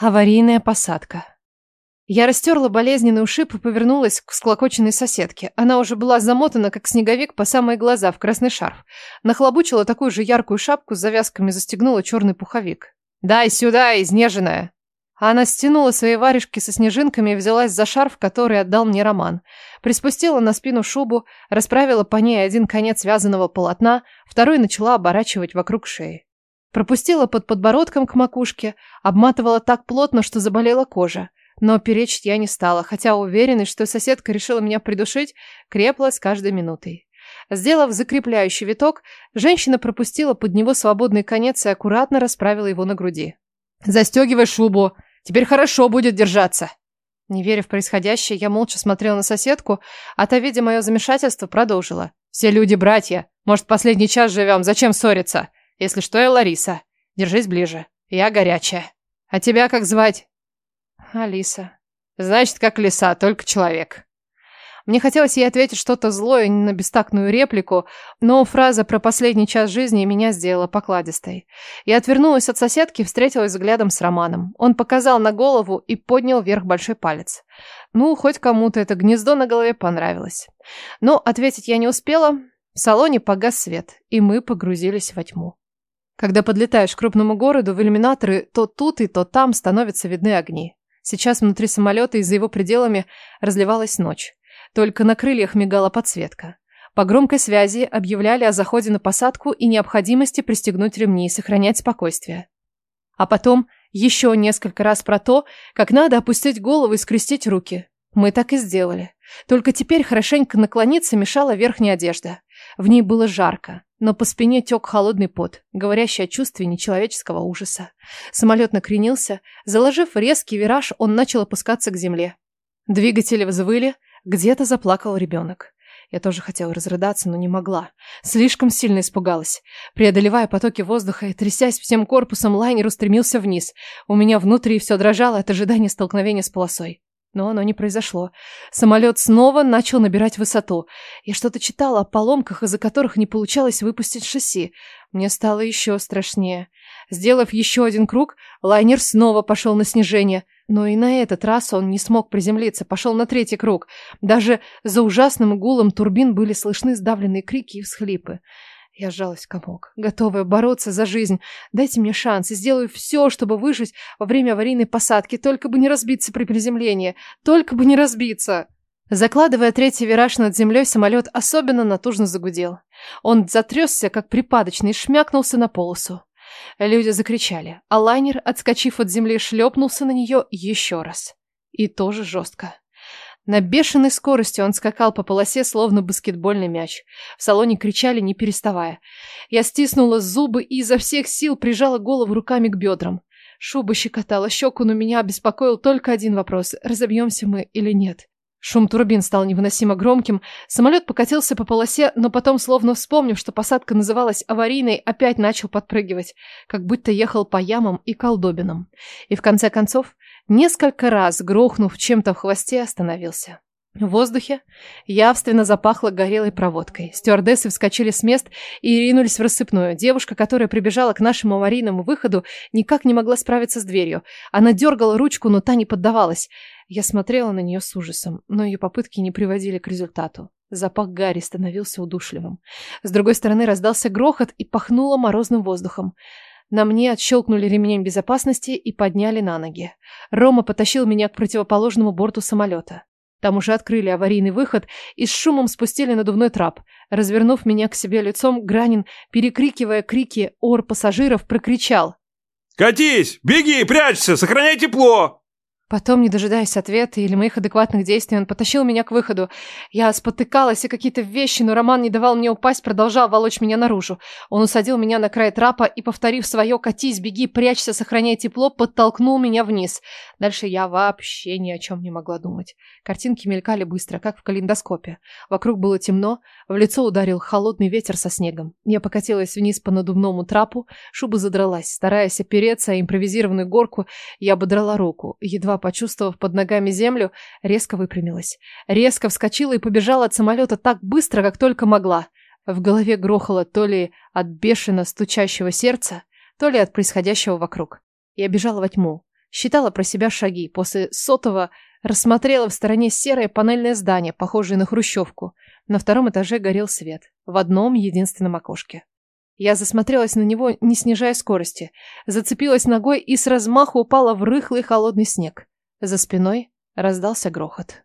Аварийная посадка. Я растерла болезненный ушиб и повернулась к склокоченной соседке. Она уже была замотана, как снеговик, по самые глаза в красный шарф. Нахлобучила такую же яркую шапку с завязками, застегнула черный пуховик. «Дай сюда, изнеженная!» Она стянула свои варежки со снежинками и взялась за шарф, который отдал мне Роман. Приспустила на спину шубу, расправила по ней один конец связанного полотна, второй начала оборачивать вокруг шеи. Пропустила под подбородком к макушке, обматывала так плотно, что заболела кожа. Но перечить я не стала, хотя уверенность, что соседка решила меня придушить, крепла с каждой минутой. Сделав закрепляющий виток, женщина пропустила под него свободный конец и аккуратно расправила его на груди. «Застегивай шубу! Теперь хорошо будет держаться!» Не веря в происходящее, я молча смотрела на соседку, а та, видя мое замешательство, продолжила. «Все люди братья. Может, последний час живем, зачем ссориться? Если что, я Лариса. Держись ближе. Я горячая. А тебя как звать?» Алиса. Значит, как лиса, только человек. Мне хотелось ей ответить что-то злое на бестактную реплику, но фраза про последний час жизни меня сделала покладистой. Я отвернулась от соседки и встретилась взглядом с Романом. Он показал на голову и поднял вверх большой палец. Ну, хоть кому-то это гнездо на голове понравилось. Но ответить я не успела. В салоне погас свет, и мы погрузились во тьму. Когда подлетаешь к крупному городу, в иллюминаторы то тут и то там становятся видны огни. Сейчас внутри самолета и за его пределами разливалась ночь. Только на крыльях мигала подсветка. По громкой связи объявляли о заходе на посадку и необходимости пристегнуть ремни и сохранять спокойствие. А потом еще несколько раз про то, как надо опустить голову и скрестить руки. Мы так и сделали. Только теперь хорошенько наклониться мешала верхняя одежда. В ней было жарко, но по спине тек холодный пот, говорящий о чувстве нечеловеческого ужаса. Самолет накренился, заложив резкий вираж, он начал опускаться к земле. Двигатели взвыли, где-то заплакал ребенок. Я тоже хотела разрыдаться, но не могла. Слишком сильно испугалась. Преодолевая потоки воздуха и трясясь всем корпусом, лайнер устремился вниз. У меня внутри все дрожало от ожидания столкновения с полосой. Но оно не произошло. Самолет снова начал набирать высоту. Я что-то читала о поломках, из-за которых не получалось выпустить шасси. Мне стало еще страшнее. Сделав еще один круг, лайнер снова пошел на снижение. Но и на этот раз он не смог приземлиться, пошел на третий круг. Даже за ужасным гулом турбин были слышны сдавленные крики и всхлипы. Я сжалась в комок, готовая бороться за жизнь. Дайте мне шанс и сделаю все, чтобы выжить во время аварийной посадки, только бы не разбиться при приземлении, только бы не разбиться. Закладывая третий вираж над землей, самолет особенно натужно загудел. Он затрясся, как припадочный, и шмякнулся на полосу. Люди закричали, а лайнер, отскочив от земли, шлепнулся на нее еще раз. И тоже жестко. На бешеной скорости он скакал по полосе, словно баскетбольный мяч. В салоне кричали, не переставая. Я стиснула зубы и изо всех сил прижала голову руками к бедрам. Шуба щекотала щеку, но меня беспокоил только один вопрос – разобьемся мы или нет. Шум турбин стал невыносимо громким. Самолет покатился по полосе, но потом, словно вспомнив, что посадка называлась аварийной, опять начал подпрыгивать, как будто ехал по ямам и колдобинам. И в конце концов Несколько раз, грохнув чем-то в хвосте, остановился. В воздухе явственно запахло горелой проводкой. Стюардессы вскочили с мест и ринулись в рассыпную. Девушка, которая прибежала к нашему аварийному выходу, никак не могла справиться с дверью. Она дергала ручку, но та не поддавалась. Я смотрела на нее с ужасом, но ее попытки не приводили к результату. Запах гари становился удушливым. С другой стороны раздался грохот и пахнуло морозным воздухом. На мне отщелкнули ремнем безопасности и подняли на ноги. Рома потащил меня к противоположному борту самолета. Там уже открыли аварийный выход и с шумом спустили надувной трап. Развернув меня к себе лицом, Гранин, перекрикивая крики ор пассажиров, прокричал. «Катись! Беги! Прячься! Сохраняй тепло!» Потом, не дожидаясь ответа или моих адекватных действий, он потащил меня к выходу. Я спотыкалась и какие-то вещи, но Роман не давал мне упасть, продолжал волочь меня наружу. Он усадил меня на край трапа и, повторив свое «катись, беги, прячься, сохраняй тепло», подтолкнул меня вниз. Дальше я вообще ни о чем не могла думать. Картинки мелькали быстро, как в калейдоскопе. Вокруг было темно, в лицо ударил холодный ветер со снегом. Я покатилась вниз по надувному трапу, шуба задралась. Стараясь опереться о импровизированную горку, я ободрала руку. Едва почувствовав под ногами землю, резко выпрямилась. Резко вскочила и побежала от самолета так быстро, как только могла. В голове грохало то ли от бешено стучащего сердца, то ли от происходящего вокруг. Я бежала во тьму. Считала про себя шаги. После сотого рассмотрела в стороне серое панельное здание, похожее на хрущевку. На втором этаже горел свет. В одном единственном окошке. Я засмотрелась на него, не снижая скорости. Зацепилась ногой и с размаху упала в рыхлый холодный снег. За спиной раздался грохот.